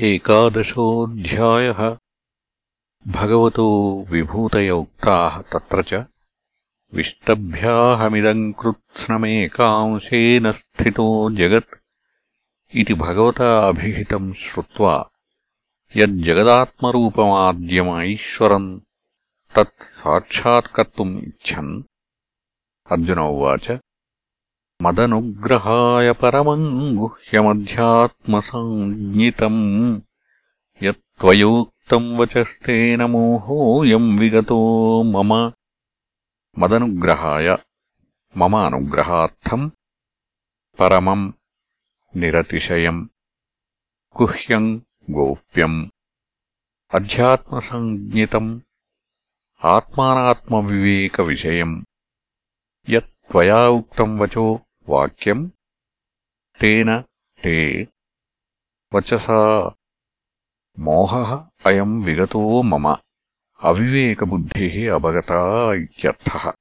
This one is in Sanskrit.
एकादशोऽध्यायः। भगवतो विभूतय उक्ताः तत्र च। विष्टभ्याहमिदम् कृत्स्नमेकांशेन स्थितो जगत् इति भगवता अभिहितम् श्रुत्वा यज्जगदात्मरूपमाद्यमैश्वरम् तत् साक्षात्कर्तुम् इच्छन्। अर्जुन उवाच मदनुग्रहाय परमम् गुह्यमध्यात्मसञ्ज्ञितम् यत्त्वयोक्तम् वचस्तेन मोहोऽयम् विगतो मम। मदनुग्रहाय मम अनुग्रहार्थम् परमम् निरतिशयम्। गुह्यम् गोप्यम्। अध्यात्मसञ्ज्ञितम् आत्मानात्मविवेकविषयम्। यत् त्वया उक्तम् वचो వాక్యం. తేన తే. వచసా. మోహ అయం విగతో మమ. అవివేకబుద్ధి అవగత ఇత్యర్థः.